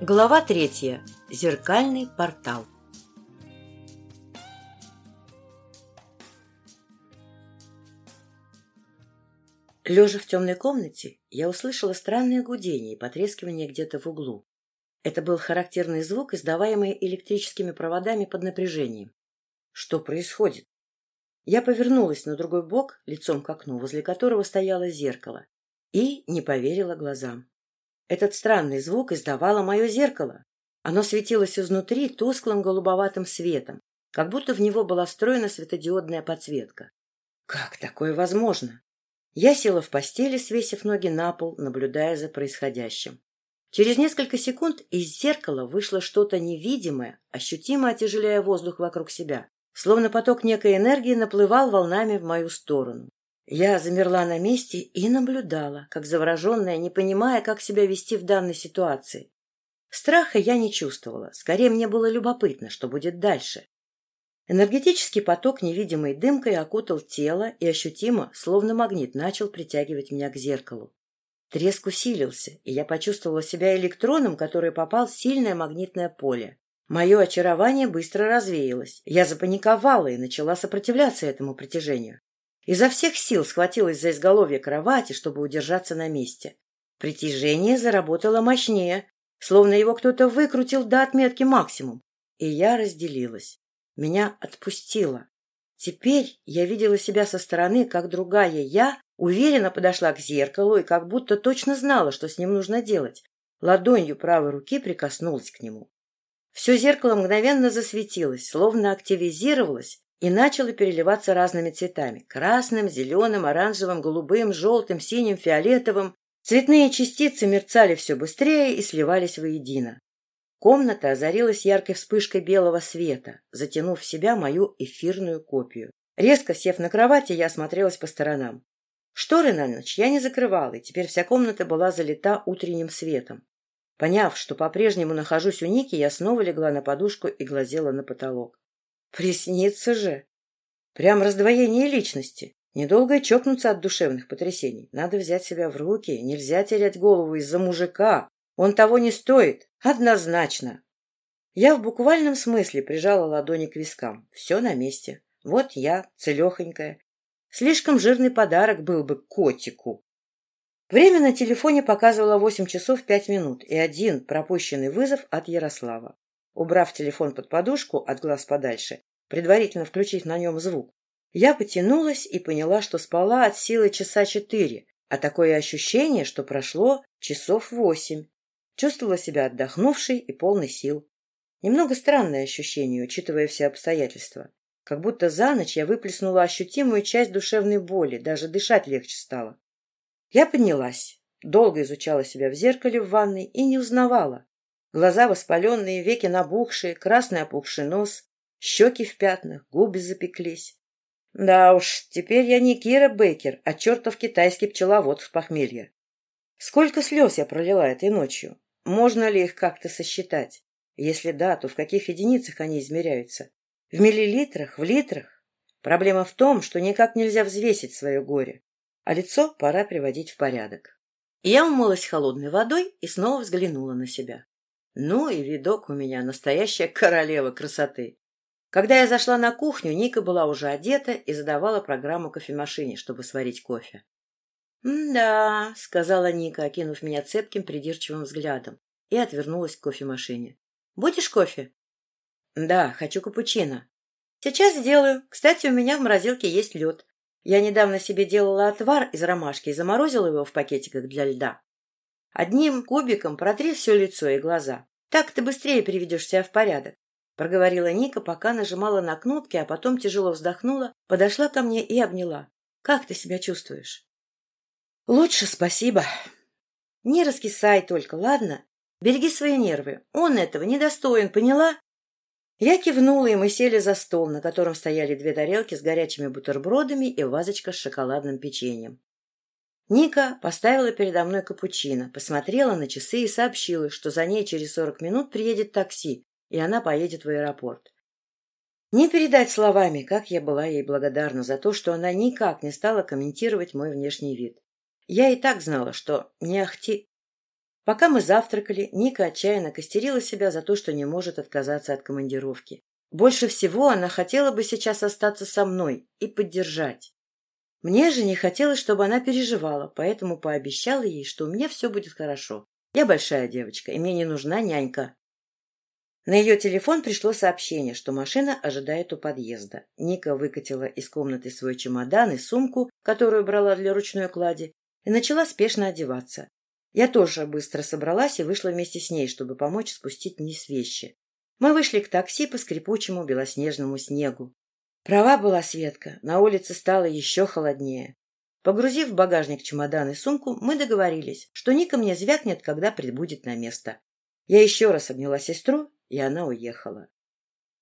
Глава третья. Зеркальный портал. Лежа в темной комнате, я услышала странное гудение и потрескивание где-то в углу. Это был характерный звук, издаваемый электрическими проводами под напряжением. Что происходит? Я повернулась на другой бок, лицом к окну, возле которого стояло зеркало, и не поверила глазам. Этот странный звук издавало мое зеркало. Оно светилось изнутри тусклым голубоватым светом, как будто в него была встроена светодиодная подсветка. Как такое возможно? Я села в постели, свесив ноги на пол, наблюдая за происходящим. Через несколько секунд из зеркала вышло что-то невидимое, ощутимо отяжеляя воздух вокруг себя, словно поток некой энергии наплывал волнами в мою сторону. Я замерла на месте и наблюдала, как завороженная, не понимая, как себя вести в данной ситуации. Страха я не чувствовала, скорее мне было любопытно, что будет дальше. Энергетический поток невидимой дымкой окутал тело и ощутимо, словно магнит, начал притягивать меня к зеркалу. Треск усилился, и я почувствовала себя электроном, который попал в сильное магнитное поле. Мое очарование быстро развеялось. Я запаниковала и начала сопротивляться этому притяжению. Изо всех сил схватилась за изголовье кровати, чтобы удержаться на месте. Притяжение заработало мощнее, словно его кто-то выкрутил до отметки максимум. И я разделилась. Меня отпустило. Теперь я видела себя со стороны, как другая я уверенно подошла к зеркалу и как будто точно знала, что с ним нужно делать. Ладонью правой руки прикоснулась к нему. Все зеркало мгновенно засветилось, словно активизировалось и начало переливаться разными цветами – красным, зеленым, оранжевым, голубым, желтым, синим, фиолетовым. Цветные частицы мерцали все быстрее и сливались воедино. Комната озарилась яркой вспышкой белого света, затянув в себя мою эфирную копию. Резко сев на кровати, я осмотрелась по сторонам. Шторы на ночь я не закрывала, и теперь вся комната была залита утренним светом. Поняв, что по-прежнему нахожусь у Ники, я снова легла на подушку и глазела на потолок. Приснится же. Прям раздвоение личности. Недолго и чокнуться от душевных потрясений. Надо взять себя в руки. Нельзя терять голову из-за мужика. Он того не стоит. Однозначно. Я в буквальном смысле прижала ладони к вискам. Все на месте. Вот я, целехонькая. Слишком жирный подарок был бы котику. Время на телефоне показывало восемь часов пять минут и один пропущенный вызов от Ярослава. Убрав телефон под подушку от глаз подальше, предварительно включив на нем звук, я потянулась и поняла, что спала от силы часа четыре, а такое ощущение, что прошло часов восемь. Чувствовала себя отдохнувшей и полной сил. Немного странное ощущение, учитывая все обстоятельства. Как будто за ночь я выплеснула ощутимую часть душевной боли, даже дышать легче стало. Я поднялась, долго изучала себя в зеркале в ванной и не узнавала. Глаза воспаленные, веки набухшие, красный опухший нос, щеки в пятнах, губы запеклись. Да уж, теперь я не Кира Бейкер, а чертов китайский пчеловод в похмелье. Сколько слез я пролила этой ночью? Можно ли их как-то сосчитать? Если да, то в каких единицах они измеряются? В миллилитрах? В литрах? Проблема в том, что никак нельзя взвесить свое горе, а лицо пора приводить в порядок. Я умылась холодной водой и снова взглянула на себя. Ну и видок у меня настоящая королева красоты. Когда я зашла на кухню, Ника была уже одета и задавала программу кофемашине, чтобы сварить кофе. «Да», — сказала Ника, окинув меня цепким, придирчивым взглядом, и отвернулась к кофемашине. «Будешь кофе?» «Да, хочу капучино». «Сейчас сделаю. Кстати, у меня в морозилке есть лед. Я недавно себе делала отвар из ромашки и заморозила его в пакетиках для льда. Одним кубиком протри все лицо и глаза. Так ты быстрее приведешь себя в порядок. Проговорила Ника, пока нажимала на кнопки, а потом тяжело вздохнула, подошла ко мне и обняла. Как ты себя чувствуешь? Лучше, спасибо. Не раскисай только, ладно? Береги свои нервы. Он этого недостоин, поняла? Я кивнула, и мы сели за стол, на котором стояли две тарелки с горячими бутербродами и вазочка с шоколадным печеньем. Ника поставила передо мной капучино, посмотрела на часы и сообщила, что за ней через сорок минут приедет такси, и она поедет в аэропорт. Не передать словами, как я была ей благодарна за то, что она никак не стала комментировать мой внешний вид. Я и так знала, что не ахти... Пока мы завтракали, Ника отчаянно костерила себя за то, что не может отказаться от командировки. Больше всего она хотела бы сейчас остаться со мной и поддержать. Мне же не хотелось, чтобы она переживала, поэтому пообещала ей, что у меня все будет хорошо. Я большая девочка, и мне не нужна нянька. На ее телефон пришло сообщение, что машина ожидает у подъезда. Ника выкатила из комнаты свой чемодан и сумку, которую брала для ручной клади, и начала спешно одеваться. Я тоже быстро собралась и вышла вместе с ней, чтобы помочь спустить вниз вещи. Мы вышли к такси по скрипучему белоснежному снегу. Права была Светка, на улице стало еще холоднее. Погрузив в багажник чемодан и сумку, мы договорились, что Ника мне звякнет, когда прибудет на место. Я еще раз обняла сестру, и она уехала.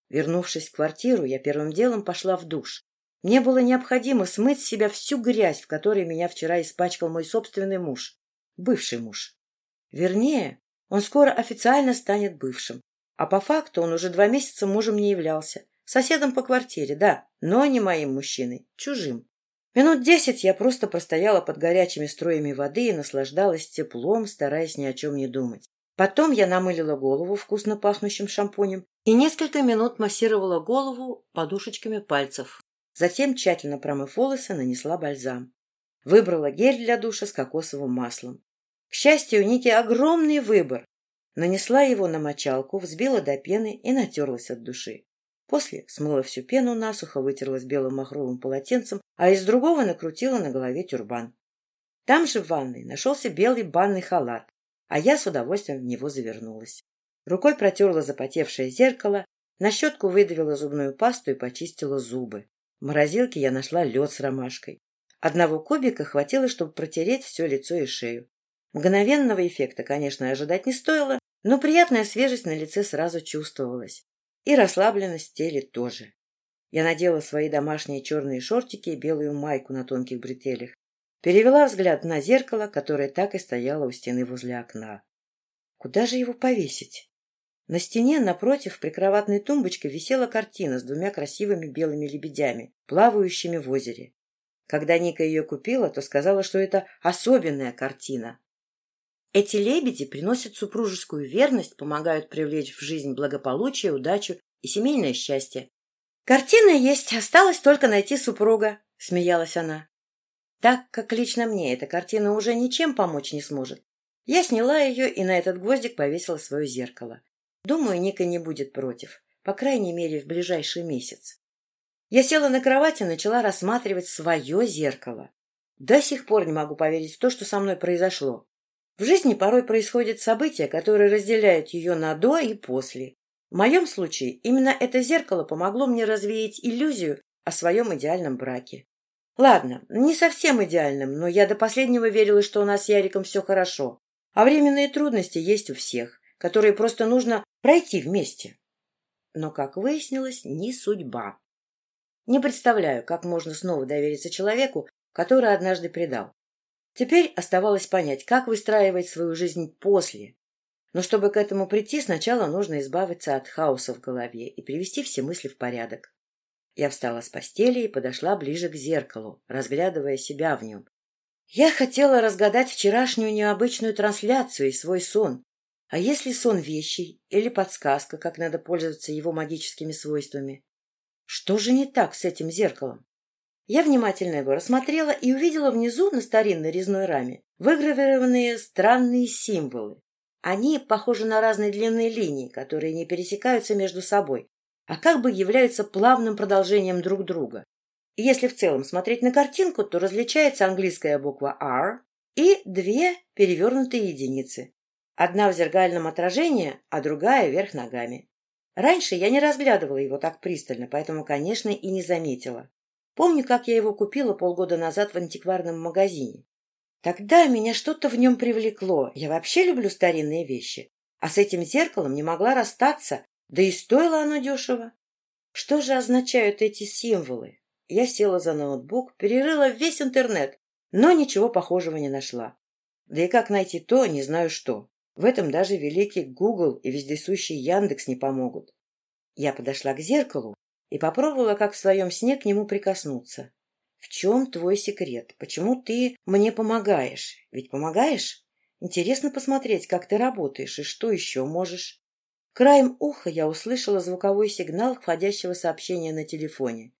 Вернувшись в квартиру, я первым делом пошла в душ. Мне было необходимо смыть с себя всю грязь, в которой меня вчера испачкал мой собственный муж, бывший муж. Вернее, он скоро официально станет бывшим, а по факту он уже два месяца мужем не являлся. Соседом по квартире, да, но не моим мужчиной, чужим. Минут десять я просто простояла под горячими струями воды и наслаждалась теплом, стараясь ни о чем не думать. Потом я намылила голову вкусно пахнущим шампунем и несколько минут массировала голову подушечками пальцев. Затем, тщательно промыв волосы, нанесла бальзам. Выбрала гель для душа с кокосовым маслом. К счастью, у Ники огромный выбор. Нанесла его на мочалку, взбила до пены и натерлась от души. После смыла всю пену насухо, вытерлась белым махровым полотенцем, а из другого накрутила на голове тюрбан. Там же в ванной нашелся белый банный халат, а я с удовольствием в него завернулась. Рукой протерла запотевшее зеркало, на щетку выдавила зубную пасту и почистила зубы. В морозилке я нашла лед с ромашкой. Одного кубика хватило, чтобы протереть все лицо и шею. Мгновенного эффекта, конечно, ожидать не стоило, но приятная свежесть на лице сразу чувствовалась. И расслабленность в теле тоже. Я надела свои домашние черные шортики и белую майку на тонких бретелях. Перевела взгляд на зеркало, которое так и стояло у стены возле окна. Куда же его повесить? На стене напротив прикроватной тумбочки висела картина с двумя красивыми белыми лебедями, плавающими в озере. Когда Ника ее купила, то сказала, что это особенная картина. Эти лебеди приносят супружескую верность, помогают привлечь в жизнь благополучие, удачу и семейное счастье. «Картина есть, осталось только найти супруга», — смеялась она. Так как лично мне эта картина уже ничем помочь не сможет, я сняла ее и на этот гвоздик повесила свое зеркало. Думаю, Ника не будет против, по крайней мере, в ближайший месяц. Я села на кровати и начала рассматривать свое зеркало. До сих пор не могу поверить в то, что со мной произошло. В жизни порой происходят события, которые разделяют ее на «до» и «после». В моем случае именно это зеркало помогло мне развеять иллюзию о своем идеальном браке. Ладно, не совсем идеальным, но я до последнего верила, что у нас с Яриком все хорошо. А временные трудности есть у всех которые просто нужно пройти вместе. Но, как выяснилось, не судьба. Не представляю, как можно снова довериться человеку, который однажды предал. Теперь оставалось понять, как выстраивать свою жизнь после. Но чтобы к этому прийти, сначала нужно избавиться от хаоса в голове и привести все мысли в порядок. Я встала с постели и подошла ближе к зеркалу, разглядывая себя в нем. Я хотела разгадать вчерашнюю необычную трансляцию и свой сон, а если сон вещий или подсказка, как надо пользоваться его магическими свойствами? Что же не так с этим зеркалом? Я внимательно его рассмотрела и увидела внизу на старинной резной раме выгравированные странные символы. Они похожи на разные длинные линии, которые не пересекаются между собой, а как бы являются плавным продолжением друг друга. Если в целом смотреть на картинку, то различается английская буква R и две перевернутые единицы. Одна в зеркальном отражении, а другая вверх ногами. Раньше я не разглядывала его так пристально, поэтому, конечно, и не заметила. Помню, как я его купила полгода назад в антикварном магазине. Тогда меня что-то в нем привлекло. Я вообще люблю старинные вещи. А с этим зеркалом не могла расстаться, да и стоило оно дешево. Что же означают эти символы? Я села за ноутбук, перерыла весь интернет, но ничего похожего не нашла. Да и как найти то, не знаю что. В этом даже великий Google и вездесущий Яндекс не помогут. Я подошла к зеркалу и попробовала, как в своем сне, к нему прикоснуться. В чем твой секрет? Почему ты мне помогаешь? Ведь помогаешь? Интересно посмотреть, как ты работаешь и что еще можешь. Краем уха я услышала звуковой сигнал входящего сообщения на телефоне.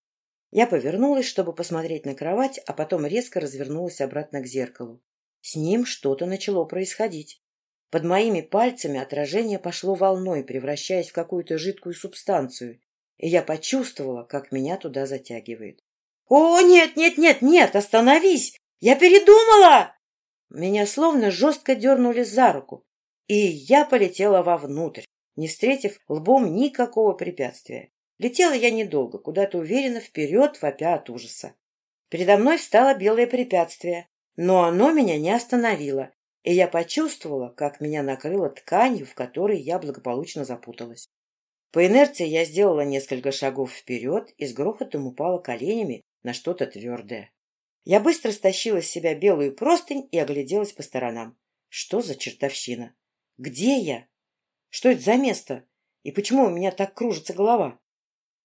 Я повернулась, чтобы посмотреть на кровать, а потом резко развернулась обратно к зеркалу. С ним что-то начало происходить. Под моими пальцами отражение пошло волной, превращаясь в какую-то жидкую субстанцию, и я почувствовала, как меня туда затягивает. «О, нет, нет, нет, нет, остановись! Я передумала!» Меня словно жестко дернули за руку, и я полетела вовнутрь, не встретив лбом никакого препятствия. Летела я недолго, куда-то уверенно вперед, вопя от ужаса. Передо мной встало белое препятствие, но оно меня не остановило, и я почувствовала, как меня накрыло тканью, в которой я благополучно запуталась. По инерции я сделала несколько шагов вперед и с грохотом упала коленями на что-то твердое. Я быстро стащила с себя белую простынь и огляделась по сторонам. Что за чертовщина? Где я? Что это за место? И почему у меня так кружится голова?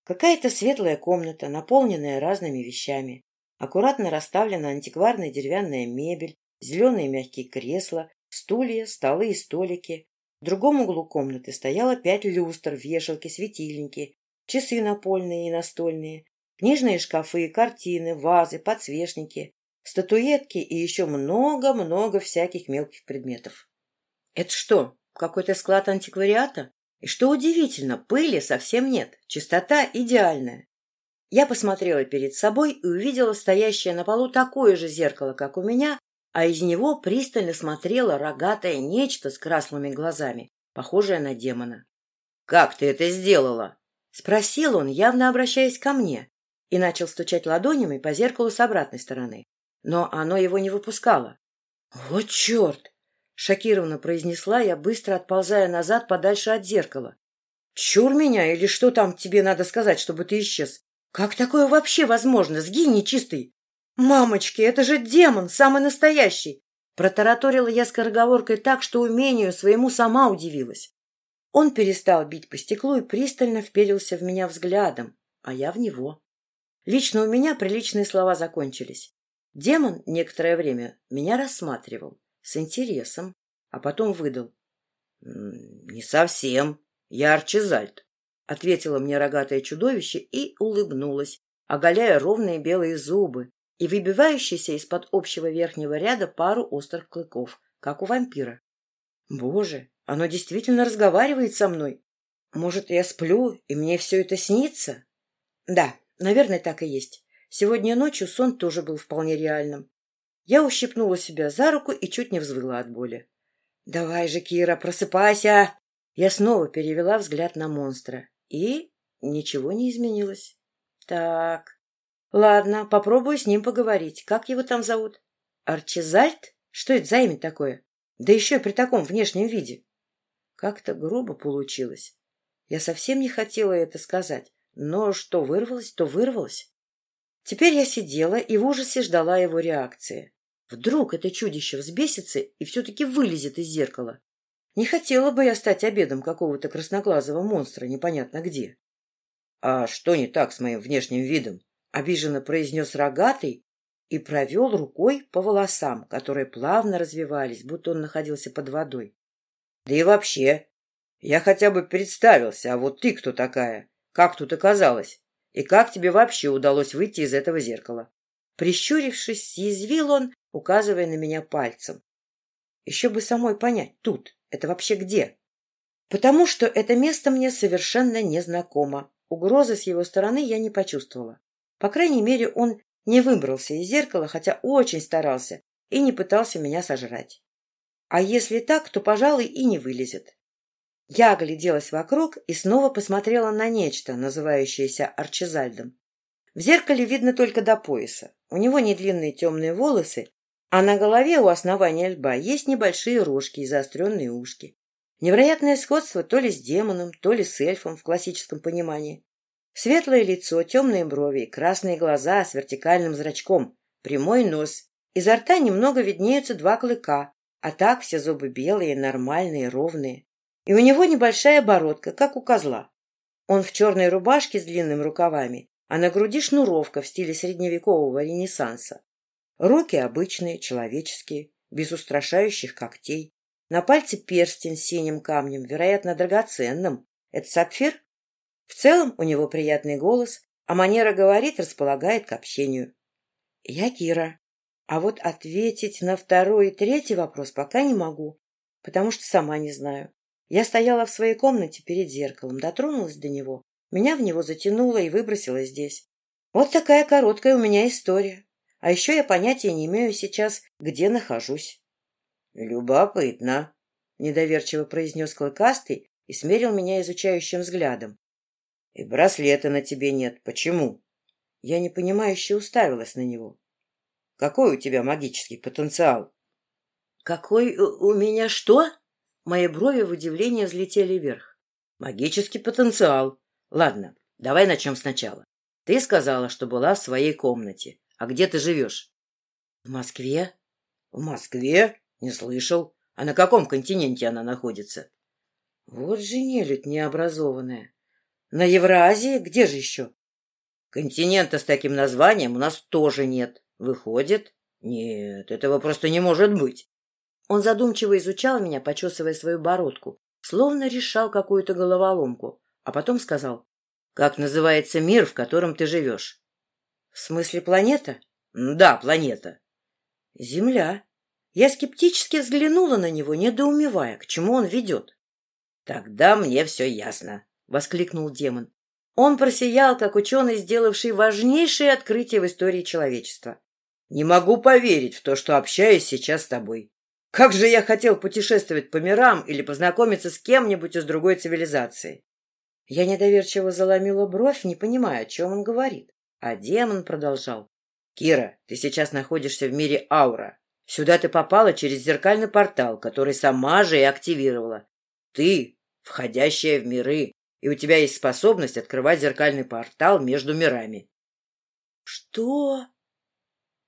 Какая-то светлая комната, наполненная разными вещами. Аккуратно расставлена антикварная деревянная мебель, зеленые мягкие кресла, стулья, столы и столики. В другом углу комнаты стояло пять люстр, вешалки, светильники, часы напольные и настольные, книжные шкафы, картины, вазы, подсвечники, статуэтки и еще много-много всяких мелких предметов. Это что, какой-то склад антиквариата? И что удивительно, пыли совсем нет, чистота идеальная. Я посмотрела перед собой и увидела стоящее на полу такое же зеркало, как у меня, а из него пристально смотрело рогатое нечто с красными глазами, похожее на демона. — Как ты это сделала? — спросил он, явно обращаясь ко мне, и начал стучать ладонями по зеркалу с обратной стороны. Но оно его не выпускало. — Вот черт! Шокированно произнесла я, быстро отползая назад подальше от зеркала. «Чур меня, или что там тебе надо сказать, чтобы ты исчез? Как такое вообще возможно? Сгинь, нечистый!» «Мамочки, это же демон, самый настоящий!» Протараторила я скороговоркой так, что умению своему сама удивилась. Он перестал бить по стеклу и пристально вперился в меня взглядом, а я в него. Лично у меня приличные слова закончились. Демон некоторое время меня рассматривал, с интересом, а потом выдал. — Не совсем. Я Арчизальд, — ответило мне рогатое чудовище и улыбнулась, оголяя ровные белые зубы и выбивающиеся из-под общего верхнего ряда пару острых клыков, как у вампира. Боже, оно действительно разговаривает со мной. Может, я сплю, и мне все это снится? Да, наверное, так и есть. Сегодня ночью сон тоже был вполне реальным. Я ущипнула себя за руку и чуть не взвыла от боли. — Давай же, Кира, просыпайся! Я снова перевела взгляд на монстра. И ничего не изменилось. Так, ладно, попробую с ним поговорить. Как его там зовут? Арчизальд? Что это за имя такое? Да еще и при таком внешнем виде. Как-то грубо получилось. Я совсем не хотела это сказать, но что вырвалось, то вырвалось. Теперь я сидела и в ужасе ждала его реакции. Вдруг это чудище взбесится и все-таки вылезет из зеркала. Не хотела бы я стать обедом какого-то красноглазого монстра непонятно где. — А что не так с моим внешним видом? — обиженно произнес рогатый и провел рукой по волосам, которые плавно развивались, будто он находился под водой. — Да и вообще, я хотя бы представился, а вот ты кто такая? Как тут оказалась? И как тебе вообще удалось выйти из этого зеркала? Прищурившись, съязвил он, указывая на меня пальцем. Еще бы самой понять, тут, это вообще где? Потому что это место мне совершенно незнакомо. Угрозы с его стороны я не почувствовала. По крайней мере, он не выбрался из зеркала, хотя очень старался и не пытался меня сожрать. А если так, то, пожалуй, и не вылезет. Я огляделась вокруг и снова посмотрела на нечто, называющееся Арчизальдом. В зеркале видно только до пояса. У него не длинные темные волосы, а на голове у основания лба есть небольшие рожки и заостренные ушки. Невероятное сходство то ли с демоном, то ли с эльфом в классическом понимании. Светлое лицо, темные брови, красные глаза с вертикальным зрачком, прямой нос. Изо рта немного виднеются два клыка, а так все зубы белые, нормальные, ровные. И у него небольшая бородка, как у козла. Он в черной рубашке с длинными рукавами, а на груди шнуровка в стиле средневекового ренессанса. Руки обычные, человеческие, без устрашающих когтей. На пальце перстень с синим камнем, вероятно, драгоценным. Это сапфир? В целом у него приятный голос, а манера говорить располагает к общению. Я Кира. А вот ответить на второй и третий вопрос пока не могу, потому что сама не знаю. Я стояла в своей комнате перед зеркалом, дотронулась до него, меня в него затянуло и выбросило здесь. Вот такая короткая у меня история. А еще я понятия не имею сейчас, где нахожусь. — Любопытно, — недоверчиво произнес Клыкастый и смерил меня изучающим взглядом. — И браслета на тебе нет. Почему? Я непонимающе уставилась на него. — Какой у тебя магический потенциал? — Какой у меня что? Мои брови в удивлении взлетели вверх. — Магический потенциал. Ладно, давай начнем сначала. Ты сказала, что была в своей комнате. А где ты живешь? — В Москве. — В Москве? Не слышал. А на каком континенте она находится? — Вот же нелюдь необразованная. На Евразии? Где же еще? — Континента с таким названием у нас тоже нет. Выходит? Нет, этого просто не может быть. Он задумчиво изучал меня, почесывая свою бородку, словно решал какую-то головоломку, а потом сказал, «Как называется мир, в котором ты живешь?» В смысле планета? Да, планета. Земля. Я скептически взглянула на него, недоумевая, к чему он ведет. Тогда мне все ясно, воскликнул демон. Он просиял, как ученый, сделавший важнейшее открытие в истории человечества. Не могу поверить в то, что общаюсь сейчас с тобой. Как же я хотел путешествовать по мирам или познакомиться с кем-нибудь из другой цивилизации. Я недоверчиво заломила бровь, не понимая, о чем он говорит. А демон продолжал. «Кира, ты сейчас находишься в мире аура. Сюда ты попала через зеркальный портал, который сама же и активировала. Ты, входящая в миры, и у тебя есть способность открывать зеркальный портал между мирами». «Что?»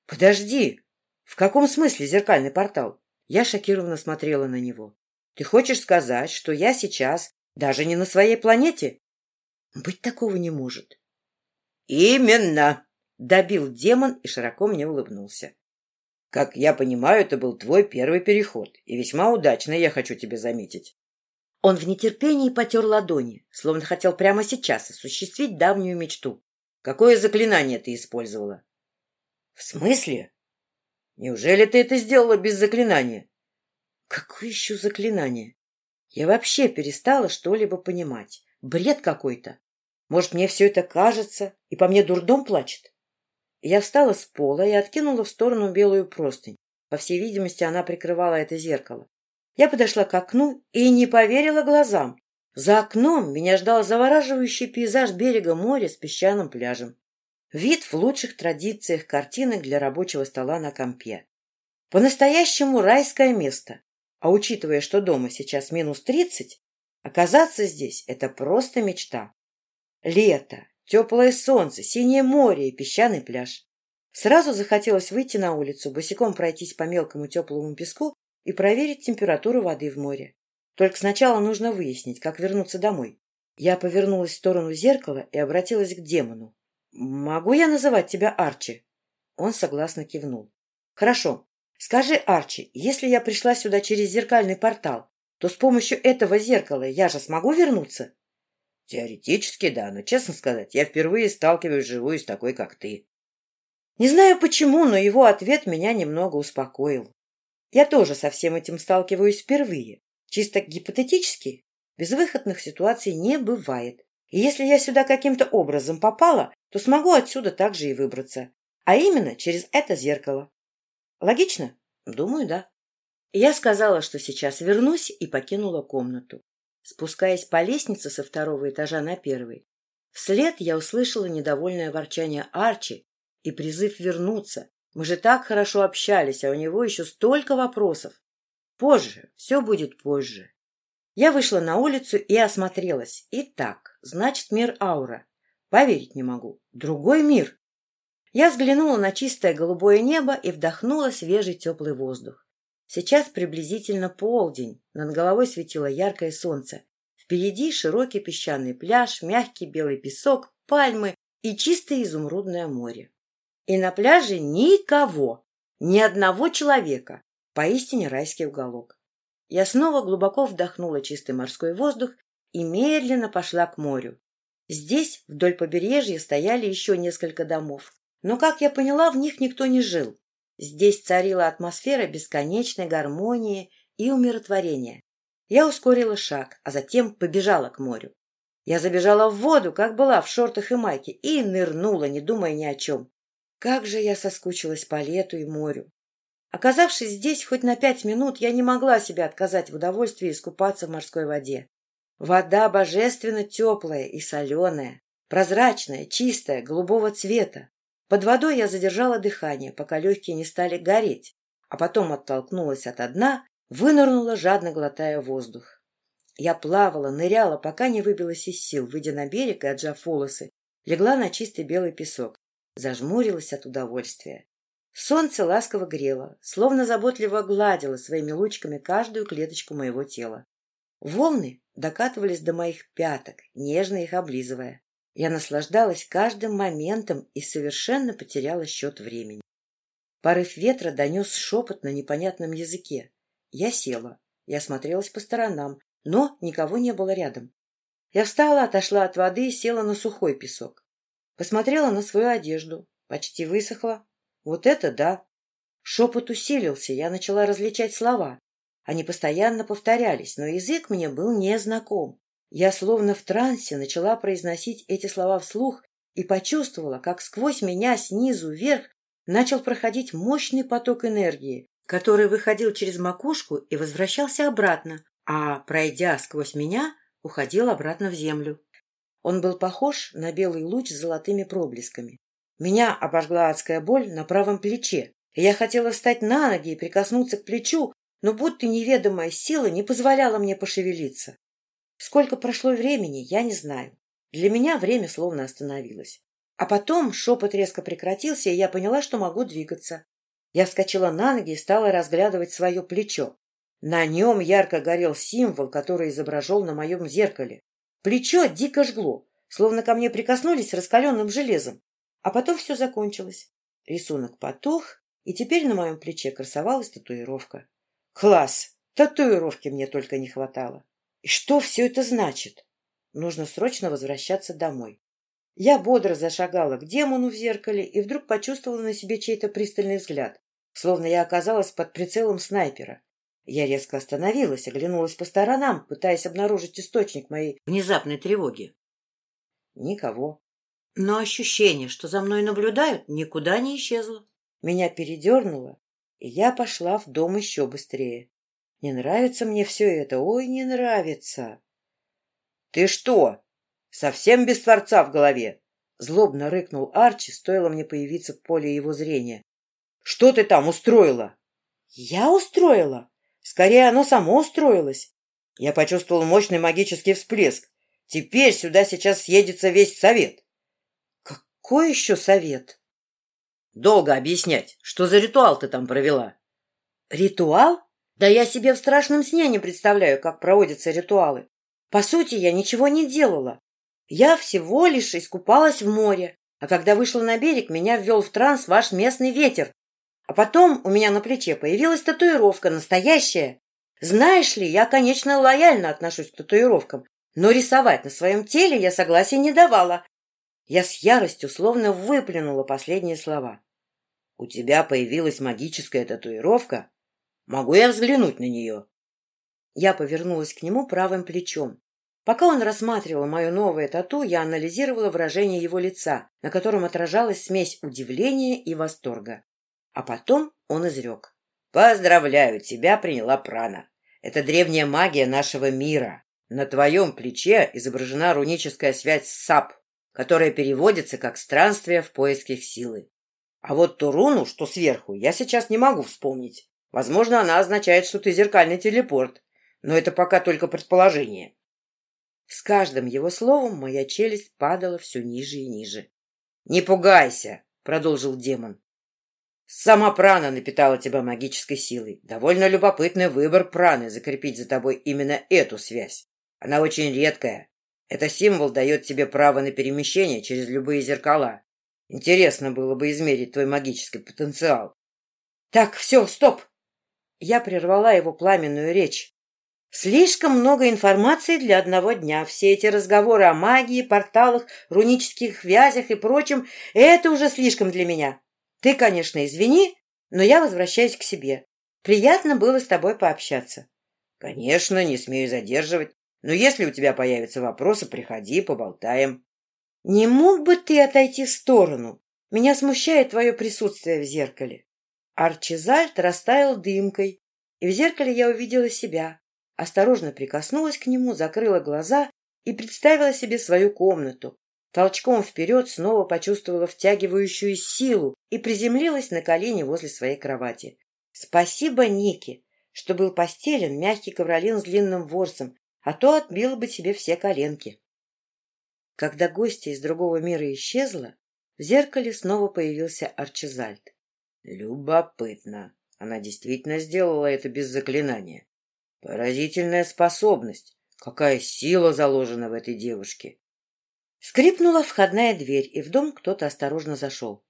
«Подожди! В каком смысле зеркальный портал?» Я шокированно смотрела на него. «Ты хочешь сказать, что я сейчас даже не на своей планете?» «Быть такого не может. «Именно!» — добил демон и широко мне улыбнулся. «Как я понимаю, это был твой первый переход, и весьма удачный, я хочу тебе заметить». Он в нетерпении потер ладони, словно хотел прямо сейчас осуществить давнюю мечту. «Какое заклинание ты использовала?» «В смысле? Неужели ты это сделала без заклинания?» «Какое еще заклинание? Я вообще перестала что-либо понимать. Бред какой-то. Может, мне все это кажется, и по мне дурдом плачет? Я встала с пола и откинула в сторону белую простынь. По всей видимости, она прикрывала это зеркало. Я подошла к окну и не поверила глазам. За окном меня ждал завораживающий пейзаж берега моря с песчаным пляжем. Вид в лучших традициях картинок для рабочего стола на компе. По-настоящему райское место. А учитывая, что дома сейчас минус тридцать, оказаться здесь — это просто мечта. Лето, теплое солнце, синее море и песчаный пляж. Сразу захотелось выйти на улицу, босиком пройтись по мелкому теплому песку и проверить температуру воды в море. Только сначала нужно выяснить, как вернуться домой. Я повернулась в сторону зеркала и обратилась к демону. «Могу я называть тебя Арчи?» Он согласно кивнул. «Хорошо. Скажи, Арчи, если я пришла сюда через зеркальный портал, то с помощью этого зеркала я же смогу вернуться?» Теоретически, да, но, честно сказать, я впервые сталкиваюсь вживую с такой, как ты. Не знаю почему, но его ответ меня немного успокоил. Я тоже со всем этим сталкиваюсь впервые. Чисто гипотетически, безвыходных ситуаций не бывает. И если я сюда каким-то образом попала, то смогу отсюда также и выбраться. А именно через это зеркало. Логично? Думаю, да. Я сказала, что сейчас вернусь и покинула комнату спускаясь по лестнице со второго этажа на первый. Вслед я услышала недовольное ворчание Арчи и призыв вернуться. Мы же так хорошо общались, а у него еще столько вопросов. Позже, все будет позже. Я вышла на улицу и осмотрелась. Итак, значит, мир аура. Поверить не могу. Другой мир. Я взглянула на чистое голубое небо и вдохнула свежий теплый воздух. Сейчас приблизительно полдень, над головой светило яркое солнце. Впереди широкий песчаный пляж, мягкий белый песок, пальмы и чистое изумрудное море. И на пляже никого, ни одного человека. Поистине райский уголок. Я снова глубоко вдохнула чистый морской воздух и медленно пошла к морю. Здесь, вдоль побережья, стояли еще несколько домов. Но, как я поняла, в них никто не жил. Здесь царила атмосфера бесконечной гармонии и умиротворения. Я ускорила шаг, а затем побежала к морю. Я забежала в воду, как была, в шортах и майке, и нырнула, не думая ни о чем. Как же я соскучилась по лету и морю. Оказавшись здесь хоть на пять минут, я не могла себе отказать в удовольствии искупаться в морской воде. Вода божественно теплая и соленая, прозрачная, чистая, голубого цвета. Под водой я задержала дыхание, пока легкие не стали гореть, а потом оттолкнулась от дна, вынырнула, жадно глотая воздух. Я плавала, ныряла, пока не выбилась из сил, выйдя на берег и отжав волосы, легла на чистый белый песок, зажмурилась от удовольствия. Солнце ласково грело, словно заботливо гладило своими лучками каждую клеточку моего тела. Волны докатывались до моих пяток, нежно их облизывая. Я наслаждалась каждым моментом и совершенно потеряла счет времени. Порыв ветра донес шепот на непонятном языке. Я села. Я смотрелась по сторонам, но никого не было рядом. Я встала, отошла от воды и села на сухой песок. Посмотрела на свою одежду. Почти высохла. Вот это да! Шепот усилился, я начала различать слова. Они постоянно повторялись, но язык мне был незнаком. Я словно в трансе начала произносить эти слова вслух и почувствовала, как сквозь меня снизу вверх начал проходить мощный поток энергии, который выходил через макушку и возвращался обратно, а, пройдя сквозь меня, уходил обратно в землю. Он был похож на белый луч с золотыми проблесками. Меня обожгла адская боль на правом плече, я хотела встать на ноги и прикоснуться к плечу, но будто неведомая сила не позволяла мне пошевелиться. Сколько прошло времени, я не знаю. Для меня время словно остановилось. А потом шепот резко прекратился, и я поняла, что могу двигаться. Я вскочила на ноги и стала разглядывать свое плечо. На нем ярко горел символ, который изображен на моем зеркале. Плечо дико жгло, словно ко мне прикоснулись раскаленным железом. А потом все закончилось. Рисунок потух, и теперь на моем плече красовалась татуировка. Класс! Татуировки мне только не хватало. И что все это значит? Нужно срочно возвращаться домой. Я бодро зашагала к демону в зеркале и вдруг почувствовала на себе чей-то пристальный взгляд, словно я оказалась под прицелом снайпера. Я резко остановилась, оглянулась по сторонам, пытаясь обнаружить источник моей внезапной тревоги. Никого. Но ощущение, что за мной наблюдают, никуда не исчезло. Меня передернуло, и я пошла в дом еще быстрее. Не нравится мне все это, ой, не нравится. — Ты что, совсем без Творца в голове? Злобно рыкнул Арчи, стоило мне появиться в поле его зрения. — Что ты там устроила? — Я устроила? Скорее, оно само устроилось. Я почувствовал мощный магический всплеск. Теперь сюда сейчас съедется весь совет. — Какой еще совет? — Долго объяснять, что за ритуал ты там провела. — Ритуал? Да я себе в страшном сне не представляю, как проводятся ритуалы. По сути, я ничего не делала. Я всего лишь искупалась в море, а когда вышла на берег, меня ввел в транс ваш местный ветер. А потом у меня на плече появилась татуировка, настоящая. Знаешь ли, я, конечно, лояльно отношусь к татуировкам, но рисовать на своем теле я согласия не давала. Я с яростью словно выплюнула последние слова. — У тебя появилась магическая татуировка? Могу я взглянуть на нее? Я повернулась к нему правым плечом. Пока он рассматривал мое новое тату, я анализировала выражение его лица, на котором отражалась смесь удивления и восторга. А потом он изрек. «Поздравляю, тебя приняла прана. Это древняя магия нашего мира. На твоем плече изображена руническая связь с САП, которая переводится как «странствие в поисках силы». А вот ту руну, что сверху, я сейчас не могу вспомнить. Возможно, она означает, что ты зеркальный телепорт, но это пока только предположение. С каждым его словом моя челюсть падала все ниже и ниже. — Не пугайся, — продолжил демон. — Сама прана напитала тебя магической силой. Довольно любопытный выбор праны закрепить за тобой именно эту связь. Она очень редкая. Это символ дает тебе право на перемещение через любые зеркала. Интересно было бы измерить твой магический потенциал. — Так, все, стоп! Я прервала его пламенную речь. Слишком много информации для одного дня. Все эти разговоры о магии, порталах, рунических вязях и прочем — это уже слишком для меня. Ты, конечно, извини, но я возвращаюсь к себе. Приятно было с тобой пообщаться. Конечно, не смею задерживать. Но если у тебя появятся вопросы, приходи, поболтаем. Не мог бы ты отойти в сторону? Меня смущает твое присутствие в зеркале. Арчизальд растаял дымкой, и в зеркале я увидела себя. Осторожно прикоснулась к нему, закрыла глаза и представила себе свою комнату. Толчком вперед снова почувствовала втягивающую силу и приземлилась на колени возле своей кровати. Спасибо Нике, что был постелен мягкий ковролин с длинным ворсом, а то отбила бы себе все коленки. Когда гостья из другого мира исчезла, в зеркале снова появился Арчизальд. Любопытно. Она действительно сделала это без заклинания. Поразительная способность. Какая сила заложена в этой девушке. Скрипнула входная дверь, и в дом кто-то осторожно зашел.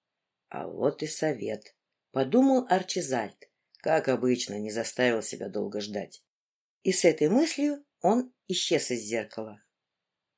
А вот и совет. Подумал Арчизальд. Как обычно, не заставил себя долго ждать. И с этой мыслью он исчез из зеркала.